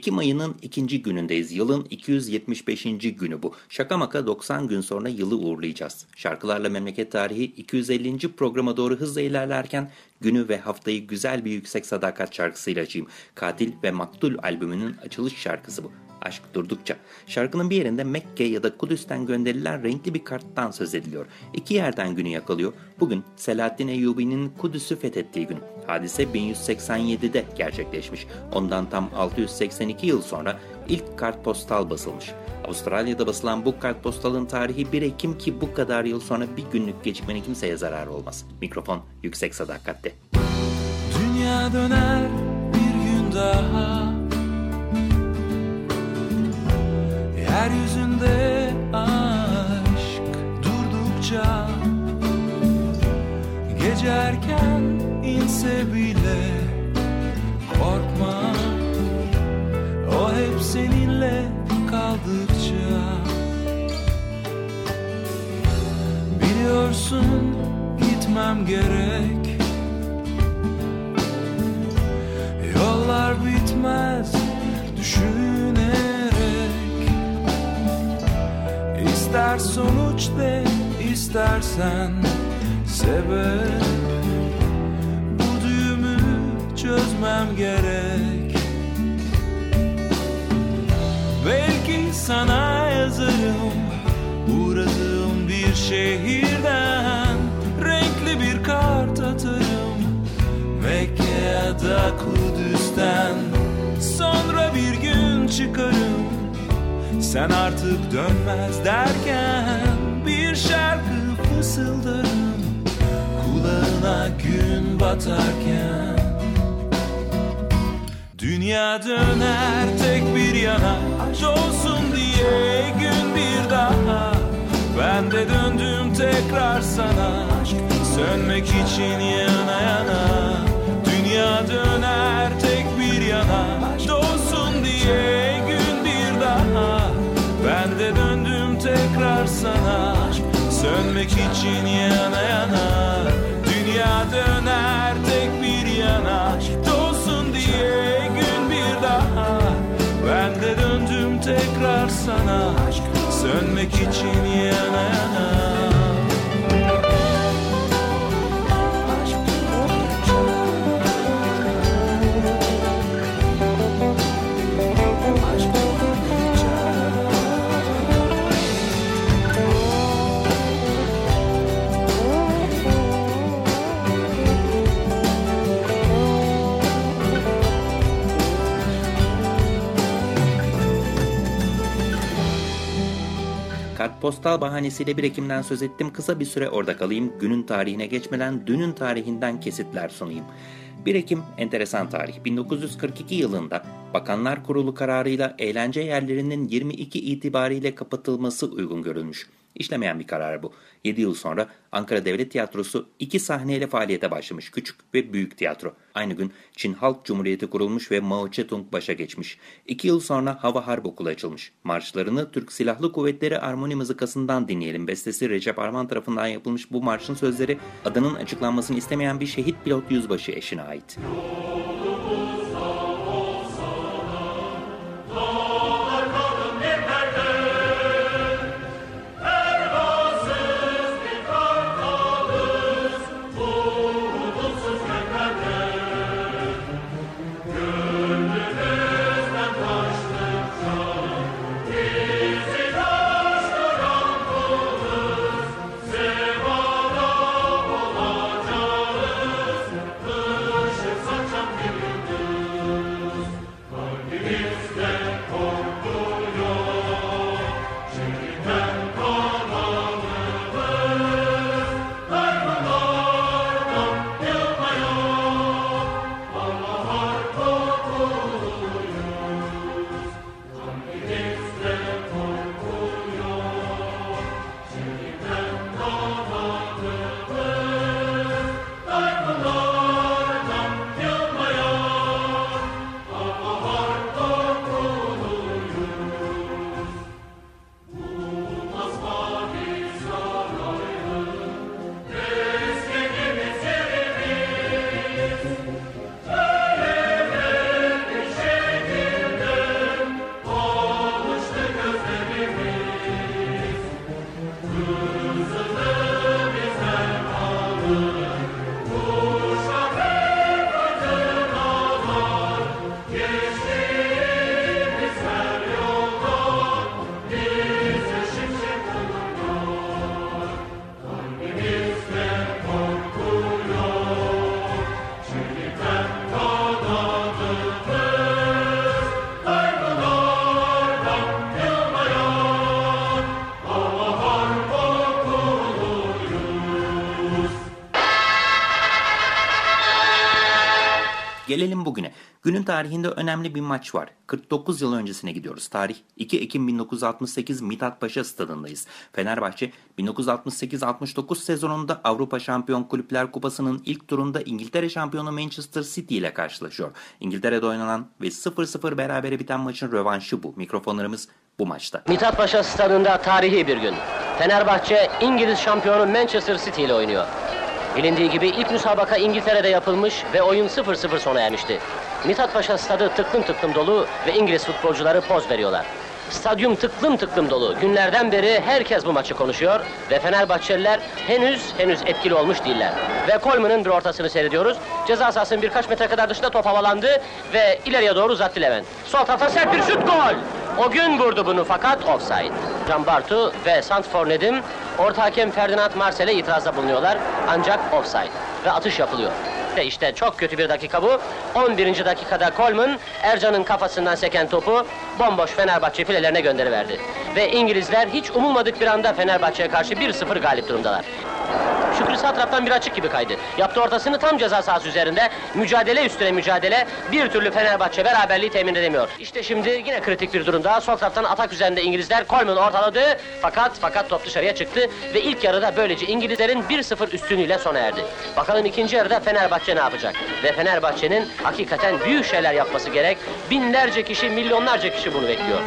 Ekim ayının ikinci günündeyiz. Yılın 275. günü bu. Şaka maka 90 gün sonra yılı uğurlayacağız. Şarkılarla Memleket Tarihi 250. programa doğru hızla ilerlerken günü ve haftayı güzel bir yüksek sadakat şarkısıyla açayım. Katil ve Maktul albümünün açılış şarkısı bu. Aşk durdukça. Şarkının bir yerinde Mekke ya da Kudüs'ten gönderilen renkli bir karttan söz ediliyor. İki yerden günü yakalıyor. Bugün Selahaddin Eyyubi'nin Kudüs'ü fethettiği gün. Hadise 1187'de gerçekleşmiş. Ondan tam 682 yıl sonra ilk kartpostal basılmış. Avustralya'da basılan bu kartpostalın tarihi 1 Ekim ki bu kadar yıl sonra bir günlük gecikmenin kimseye zarar olmaz. Mikrofon yüksek sadakatte. Dünya döner bir gün daha Yeryüzünde aşk durdukça Gece erken inse bile korkma. O hep seninle kaldıkça Biliyorsun gitmem gerek. Yollar bitmez sonuç de istersen sebep. Bu düğümü çözmem gerek. Belki sana yazarım Uğradığım bir şehirden Renkli bir kart atarım. Mekke ya da Kudüs'ten Sonra bir gün çıkarım. Sen artık dönmez derken Bir şarkı fısıldarım. Kulağına gün batarken. Dünya döner tek bir yana Olsun diye gün bir daha. Ben de döndüm tekrar sana Sönmek için yana yana. Dünya döner tek bir yana Olsun diye gün bir daha. Ben de döndüm tekrar sana Sönmek için yana yana Dünya döner tek bir yana. Dolsun diye gün bir daha Ben de döndüm tekrar sana. Sönmek için yana yana Kartpostal bahanesiyle 1 Ekim'den söz ettim. Kısa bir süre orada kalayım. Günün tarihine geçmeden dünün tarihinden kesitler sunayım. 1 Ekim enteresan tarih. 1942 yılında Bakanlar Kurulu kararıyla eğlence yerlerinin 22 itibariyle kapatılması uygun görülmüş. İşlemeyen bir karar bu. 7 yıl sonra Ankara Devlet Tiyatrosu iki sahneyle faaliyete başlamış. Küçük ve büyük tiyatro. Aynı gün Çin Halk Cumhuriyeti kurulmuş ve Mao Zedong başa geçmiş. 2 yıl sonra Hava Harp Okulu açılmış. Marşlarını Türk Silahlı Kuvvetleri Armoni Mızıkası'ndan dinleyelim. Bestesi Recep Arman tarafından yapılmış bu marşın sözleri adının açıklanmasını istemeyen bir şehit pilot yüzbaşı eşine ait. Gelelim bugüne. Günün tarihinde önemli bir maç var. 49 yıl öncesine gidiyoruz. Tarih 2 Ekim 1968 Mithat Paşa stadındayız. Fenerbahçe 1968-69 sezonunda Avrupa Şampiyon Kulüpler Kupası'nın ilk turunda İngiltere şampiyonu Manchester City ile karşılaşıyor. İngiltere'de oynanan ve 0-0 berabere biten maçın rövanşı bu. Mikrofonlarımız bu maçta. Mithat Paşa stadında tarihi bir gün. Fenerbahçe İngiliz şampiyonu Manchester City ile oynuyor. Bilindiği gibi ilk müsabaka İngiltere'de yapılmış ve oyun 0-0 sona ermişti. Mithat Paşa stadı tıklım tıklım dolu ve İngiliz futbolcuları poz veriyorlar. Stadyum tıklım tıklım dolu. Günlerden beri herkes bu maçı konuşuyor ve Fenerbahçeliler henüz henüz etkili olmuş değiller. Ve Coleman'ın bir ortasını seyrediyoruz. Ceza sahasının birkaç metre kadar dışında top havalandı ve ileriye doğru uzattı Levent. Sol tarafta sert bir şut gol. O gün vurdu bunu fakat offside. Can Bartu ve Santfor Nedim orta hakem Ferdinand Marsel'e itirazda bulunuyorlar ancak offside ve atış yapılıyor. Ve işte çok kötü bir dakika bu. 11. dakikada Coleman Ercan'ın kafasından seken topu bomboş Fenerbahçe filelerine gönderiverdi. Ve İngilizler hiç umulmadık bir anda Fenerbahçe'ye karşı 1-0 galip durumdalar. Şükrü sağ bir açık gibi kaydı. Yaptı ortasını tam ceza sahası üzerinde. Mücadele üstüne mücadele. Bir türlü Fenerbahçe beraberliği temin edemiyor. İşte şimdi yine kritik bir durumda. Sol taraftan atak üzerinde İngilizler. Coleman ortaladı. Fakat fakat top dışarıya çıktı. Ve ilk yarıda böylece İngilizlerin 1-0 üstünlüğüyle sona erdi. Bakalım ikinci yarıda Fenerbahçe ne yapacak? Ve Fenerbahçe'nin hakikaten büyük şeyler yapması gerek. Binlerce kişi, milyonlarca kişi bunu bekliyor.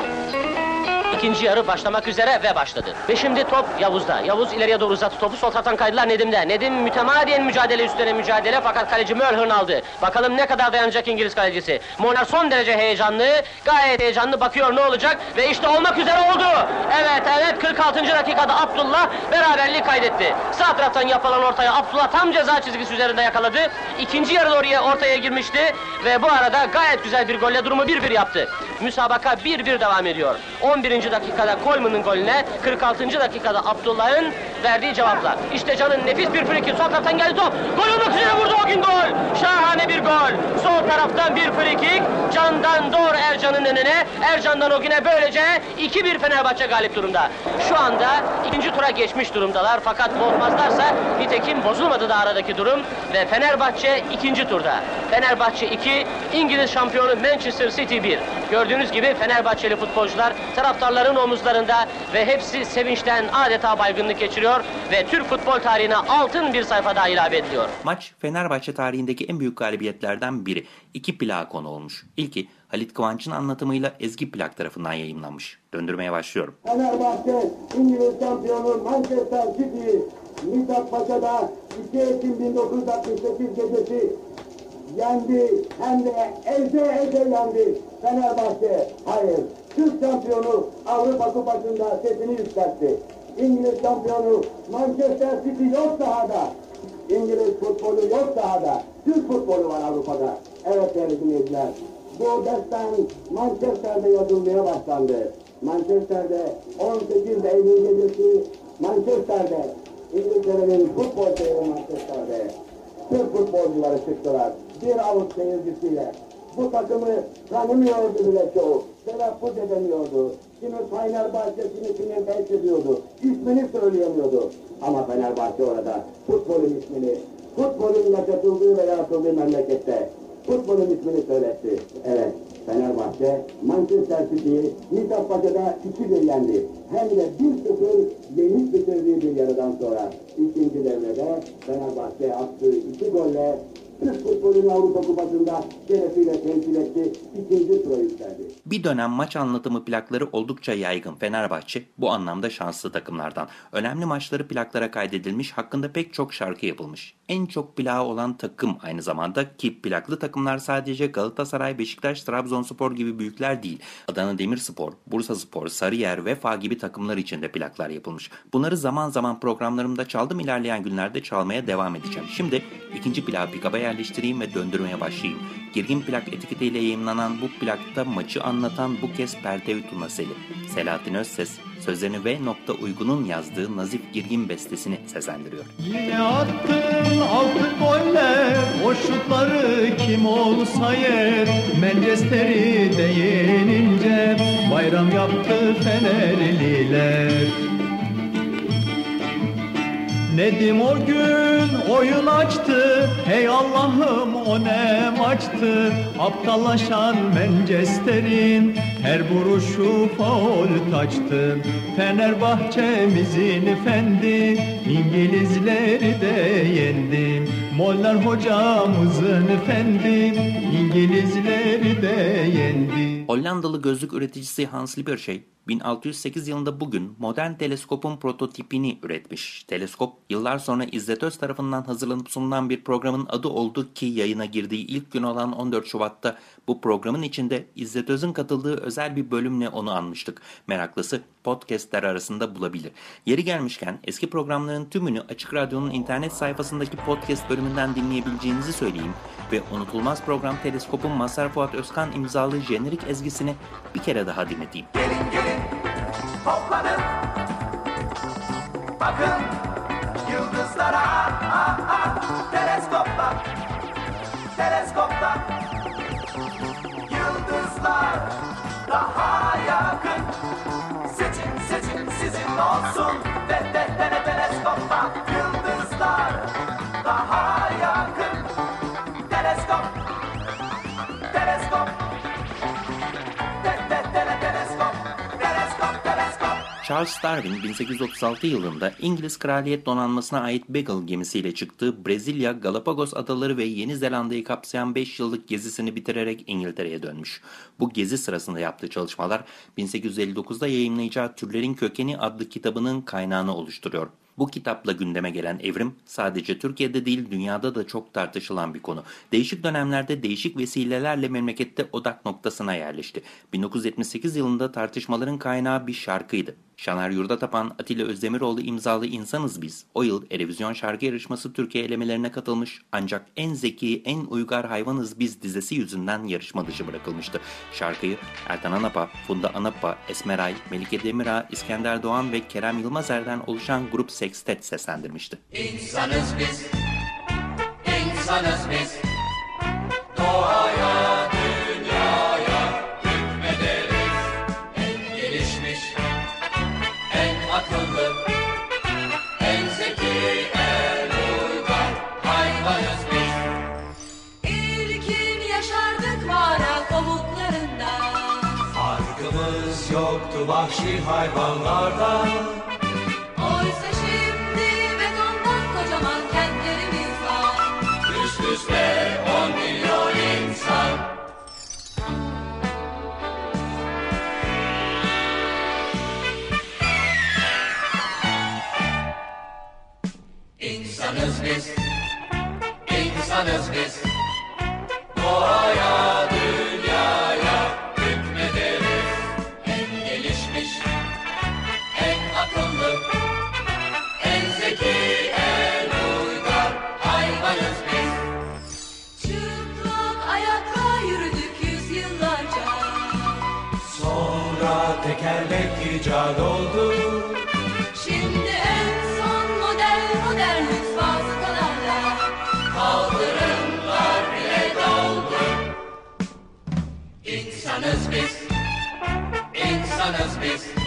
İkinci yarı başlamak üzere ve başladı. Ve şimdi top Yavuz'da. Yavuz ileriye doğru uzattı topu. Sol taraftan kaydılar Nedim'de. Nedim mütemadiyen mücadele üstüne mücadele fakat kaleci Mölhırn aldı. Bakalım ne kadar dayanacak İngiliz kalecisi. Molnar son derece heyecanlı. Gayet heyecanlı bakıyor ne olacak. Ve işte olmak üzere oldu. Evet evet 46. dakikada Abdullah beraberliği kaydetti. Sağ taraftan yapılan ortaya Abdullah tam ceza çizgisi üzerinde yakaladı. İkinci yarı oraya ortaya girmişti. Ve bu arada gayet güzel bir golle durumu 1-1 yaptı. Müsabaka 1-1 devam ediyor. 11. dakikada Coleman'ın golüne, 46. dakikada Abdullah'ın verdiği cevapla. İşte Can'ın nefis bir friki, sol taraftan geldi top. Gol olmak üzere vurdu o gün gol. Şahane bir gol. Sol taraftan bir frikik, Can'dan doğru Ercan'ın önüne. Ercan'dan o güne böylece 2-1 Fenerbahçe galip durumda. Şu anda ikinci tura geçmiş durumdalar fakat bozmazlarsa nitekim bozulmadı da aradaki durum ve Fenerbahçe ikinci turda. Fenerbahçe 2, İngiliz şampiyonu Manchester City 1. Gördüğünüz gibi Fenerbahçeli futbolcular taraftarların omuzlarında ve hepsi sevinçten adeta baygınlık geçiriyor ve Türk futbol tarihine altın bir sayfa daha ilave ediliyor. Maç Fenerbahçe tarihindeki en büyük galibiyetlerden biri. İki plağa konu olmuş. İlki Halit Kıvanç'ın anlatımıyla Ezgi Plak tarafından yayınlanmış. Döndürmeye başlıyorum. Fenerbahçe İngiliz şampiyonu Manchester City Mithat Paşa'da 2 Ekim 1968 gecesi yendi hem de elde elde yendi Fenerbahçe. Hayır, Türk şampiyonu Avrupa Kupası'nda sesini yükseltti. İngiliz şampiyonu Manchester City yok sahada. İngiliz futbolu yok sahada. Türk futbolu var Avrupa'da. Evet değerli dinleyiciler. Bu destan Manchester'de yazılmaya başlandı. Manchester'de 18 Eylül gecesi Manchester'de İngiltere'nin futbol şehri Manchester'de Türk futbolcuları çıktılar. Bir avuç seyircisiyle. Bu takımı tanımıyordu bile çoğu. Telaffuz edemiyordu. Kimi Fenerbahçe'sini kimi belki ediyordu. İsmini söyleyemiyordu. Ama Fenerbahçe orada futbolun ismini, futbolun yaşatıldığı ve yaratıldığı memlekette futbolun ismini söyletti. Evet, Fenerbahçe Manchester City'yi Mithat Paşa'da 2-1 yendi. Hem de 1-0 yenik bitirdiği bir yarıdan sonra ikinci devrede Fenerbahçe attığı iki golle Türk futbolunu Avrupa Kupası'nda şerefiyle temsil etti. İkinci tura yükseldi. Bir dönem maç anlatımı plakları oldukça yaygın. Fenerbahçe bu anlamda şanslı takımlardan. Önemli maçları plaklara kaydedilmiş, hakkında pek çok şarkı yapılmış. En çok plağı olan takım aynı zamanda ki plaklı takımlar sadece Galatasaray, Beşiktaş, Trabzonspor gibi büyükler değil. Adana Demirspor, Bursaspor, Sarıyer, Vefa gibi takımlar için de plaklar yapılmış. Bunları zaman zaman programlarımda çaldım ilerleyen günlerde çalmaya devam edeceğim. Şimdi ikinci plağı pikaba yerleştireyim ve döndürmeye başlayayım. Girgin plak etiketiyle yayınlanan bu plakta maçı anlatan bu kez Pertevi Tunaseli. Selahattin Özses sözlerini V. Nokta Uygun'un yazdığı Nazif Girgin bestesini seslendiriyor. Yine attın altın goller O şutları kim olsa yer Manchester'i de yenince Bayram yaptı Fenerliler Nedim o gün oyun açtı. Hey Allah'ım o ne maçtı? Aptallaşan Manchester'in Her vuruşu faul taçtı. Fenerbahçemizin efendi İngilizleri de yendi Moller hocamızın efendi İngilizleri de yendi Hollandalı gözlük üreticisi Hans Lippershey 1608 yılında bugün modern teleskopun prototipini üretmiş. Teleskop yıllar sonra İzzet Öz tarafından hazırlanıp sunulan bir programın adı oldu ki yayına girdiği ilk gün olan 14 Şubat'ta bu programın içinde İzzet Öz'ün katıldığı özel bir bölümle onu anmıştık. Meraklısı podcastler arasında bulabilir. Yeri gelmişken eski programların tümünü Açık Radyo'nun internet sayfasındaki podcast bölümünden dinleyebileceğinizi söyleyeyim ve unutulmaz program Teleskop'un Mazhar Fuat Özkan imzalı jenerik ezgisini bir kere daha dinleteyim. Gelin gelin toplanın Bakın awesome. Charles Darwin 1836 yılında İngiliz Kraliyet Donanması'na ait Beagle gemisiyle çıktığı Brezilya, Galapagos adaları ve Yeni Zelanda'yı kapsayan 5 yıllık gezisini bitirerek İngiltere'ye dönmüş. Bu gezi sırasında yaptığı çalışmalar 1859'da yayınlayacağı Türlerin Kökeni adlı kitabının kaynağını oluşturuyor. Bu kitapla gündeme gelen evrim sadece Türkiye'de değil dünyada da çok tartışılan bir konu. Değişik dönemlerde değişik vesilelerle memlekette odak noktasına yerleşti. 1978 yılında tartışmaların kaynağı bir şarkıydı. Şaner Yurdatapan, Atilla Özdemiroğlu imzalı İnsanız Biz. O yıl Erevizyon şarkı yarışması Türkiye elemelerine katılmış ancak en zeki, en uygar hayvanız biz dizesi yüzünden yarışma dışı bırakılmıştı. Şarkıyı Ertan Anapa, Funda Anapa, Esmeray, Melike Demirağ, İskender Doğan ve Kerem Yılmazer'den oluşan grup Sextet seslendirmişti. İnsanız biz, insanız biz. Doğaya, dünyaya hükmederiz. En gelişmiş, en akıllı, en zeki, en uygar hayvanız biz. İlkin yaşardık mağara kovuklarında Farkımız yoktu vahşi hayvanlardan icat oldu Şimdi en son model modern lüks vazıkalarla Kaldırımlar bile doldu. İnsanız biz, insanız biz.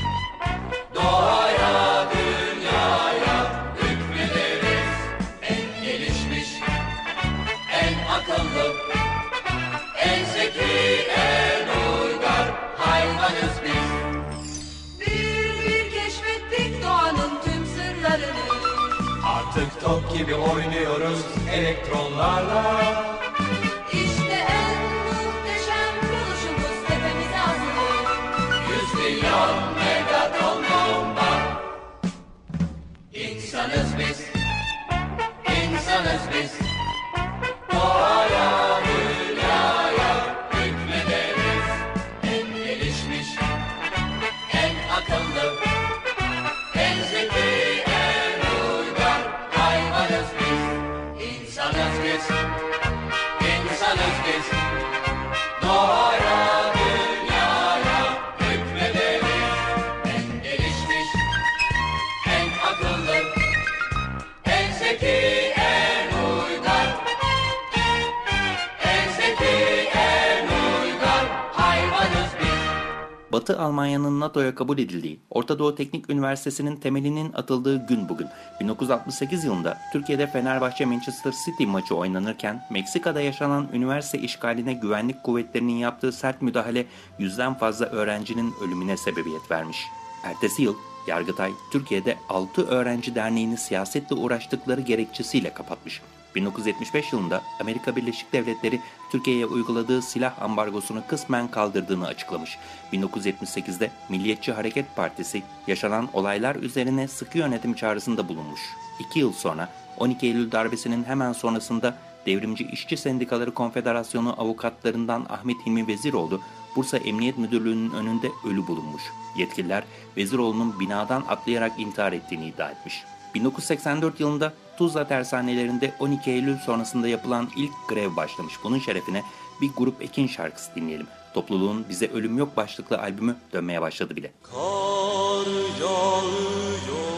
Oynuyoruz elektronlarla. İşte en muhteşem buluşumuz tepemize asılı Yüz milyon megaton bomba. İnsanız biz İnsanız biz 2006 Almanya'nın NATO'ya kabul edildiği Orta Doğu Teknik Üniversitesi'nin temelinin atıldığı gün bugün 1968 yılında Türkiye'de Fenerbahçe Manchester City maçı oynanırken Meksika'da yaşanan üniversite işgaline güvenlik kuvvetlerinin yaptığı sert müdahale yüzden fazla öğrencinin ölümüne sebebiyet vermiş. Ertesi yıl Yargıtay Türkiye'de 6 öğrenci derneğini siyasetle uğraştıkları gerekçesiyle kapatmış. 1975 yılında Amerika Birleşik Devletleri Türkiye'ye uyguladığı silah ambargosunu kısmen kaldırdığını açıklamış. 1978'de Milliyetçi Hareket Partisi yaşanan olaylar üzerine sıkı yönetim çağrısında bulunmuş. İki yıl sonra 12 Eylül darbesinin hemen sonrasında Devrimci İşçi Sendikaları Konfederasyonu avukatlarından Ahmet Hilmi Veziroğlu Bursa Emniyet Müdürlüğü'nün önünde ölü bulunmuş. Yetkililer Veziroğlu'nun binadan atlayarak intihar ettiğini iddia etmiş. 1984 yılında Tuzla tersanelerinde 12 Eylül sonrasında yapılan ilk grev başlamış. Bunun şerefine bir grup Ekin şarkısı dinleyelim. Topluluğun Bize Ölüm Yok başlıklı albümü dönmeye başladı bile. Kar yağıyor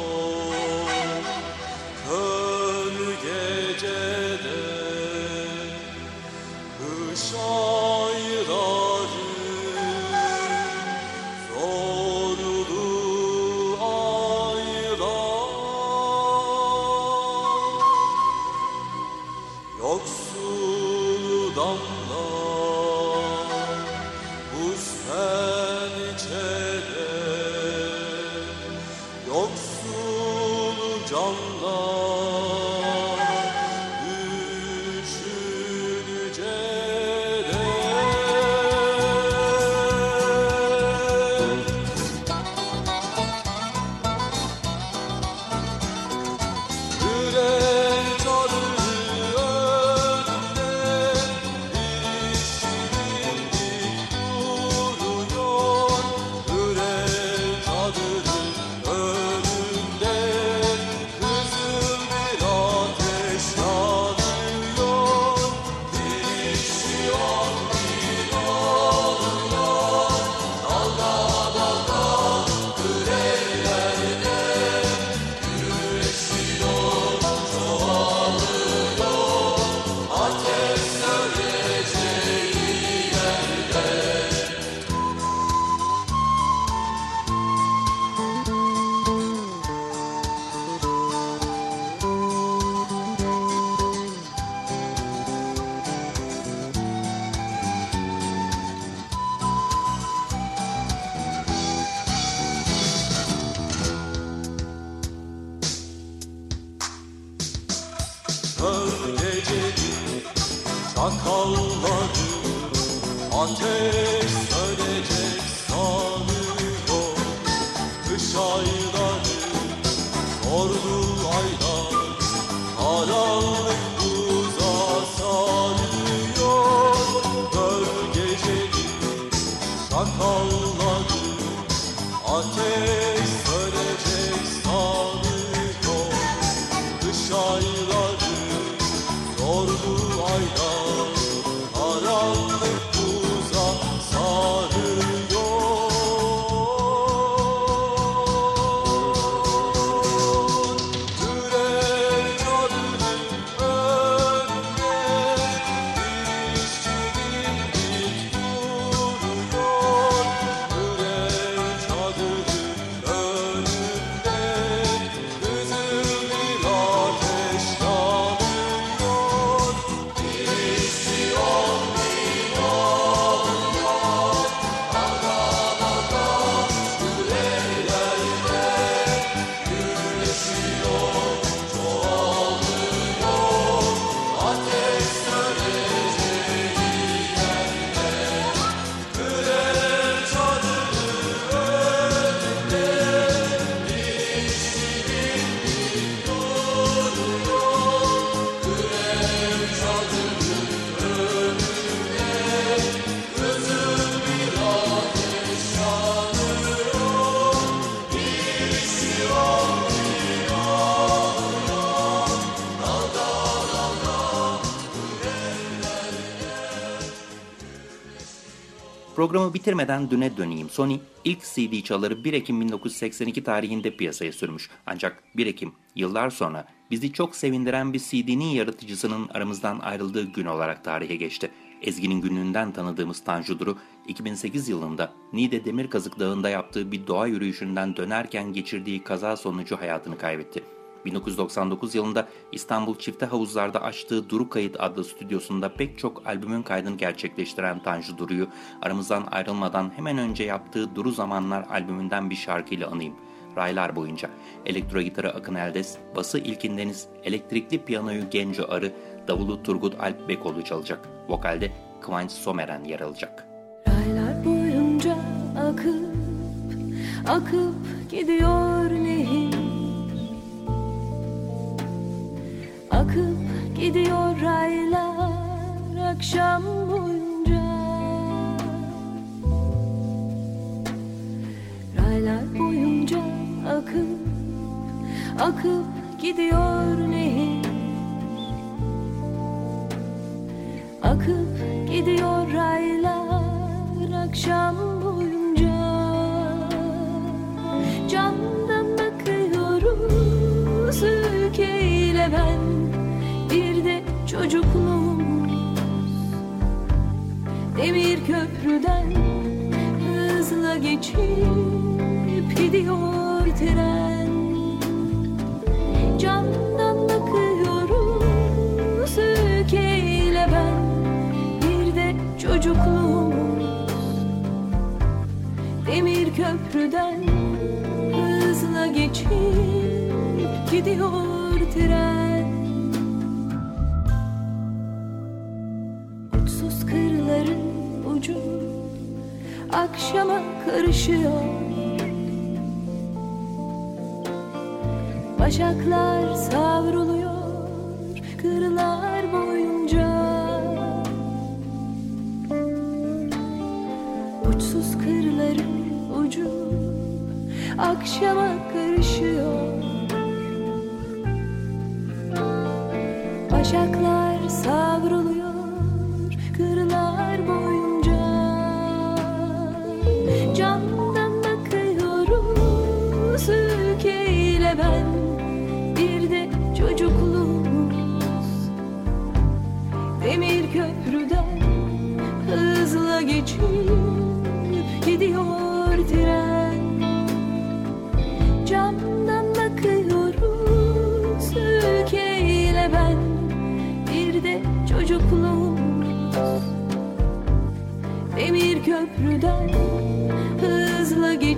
Programı bitirmeden düne döneyim. Sony ilk CD çaları 1 Ekim 1982 tarihinde piyasaya sürmüş. Ancak 1 Ekim yıllar sonra bizi çok sevindiren bir CD'nin yaratıcısının aramızdan ayrıldığı gün olarak tarihe geçti. Ezgi'nin günlüğünden tanıdığımız Tanju Duru, 2008 yılında Niğde Demirkazık Dağı'nda yaptığı bir doğa yürüyüşünden dönerken geçirdiği kaza sonucu hayatını kaybetti. 1999 yılında İstanbul Çifte Havuzlar'da açtığı Duru Kayıt adlı stüdyosunda pek çok albümün kaydını gerçekleştiren Tanju Duru'yu aramızdan ayrılmadan hemen önce yaptığı Duru Zamanlar albümünden bir şarkıyla anayım. Raylar boyunca elektro gitarı Akın Eldes, bası İlkin Deniz, elektrikli piyanoyu Genco Arı, davulu Turgut Alp Bekoğlu çalacak. Vokalde Kıvanç Someren yer alacak. Raylar boyunca akıp akıp gidiyor Akıp gidiyor raylar akşam boyunca. Raylar boyunca akıp akıp gidiyor nehir. Akıp gidiyor raylar akşam boyunca. Camdan bakıyoruz ülkeyle ben çocukluğumuz. Demir köprüden hızla geçip gidiyor tren. Camdan bakıyoruz ülkeyle ben. Bir de çocukluğumuz. Demir köprüden hızla geçip gidiyor tren akşama karışıyor. Başaklar savruluyor kırlar boyunca. Uçsuz kırların ucu akşama karışıyor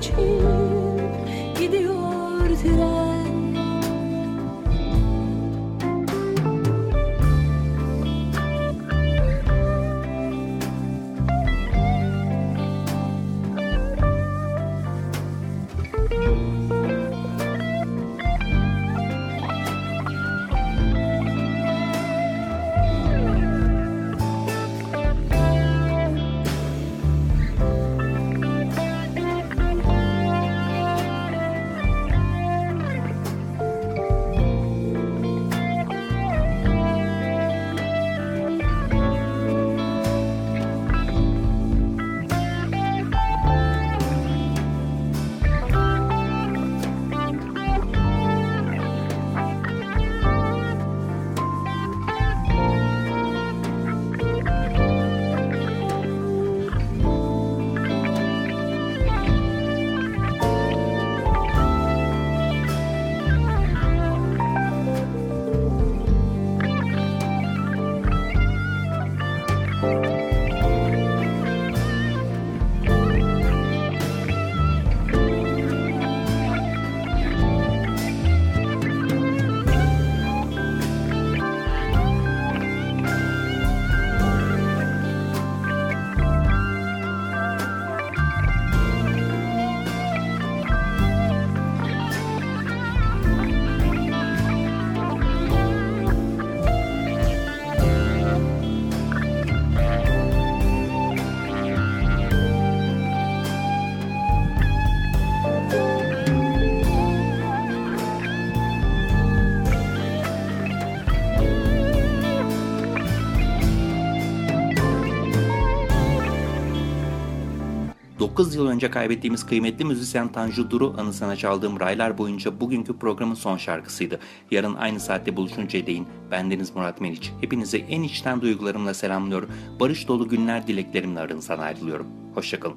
hızla 9 yıl önce kaybettiğimiz kıymetli müzisyen Tanju Duru anısına çaldığım raylar boyunca bugünkü programın son şarkısıydı. Yarın aynı saatte buluşuncaya değin. Bendeniz Murat Meriç. Hepinizi en içten duygularımla selamlıyorum. Barış dolu günler dileklerimle aranızdan ayrılıyorum. Hoşçakalın.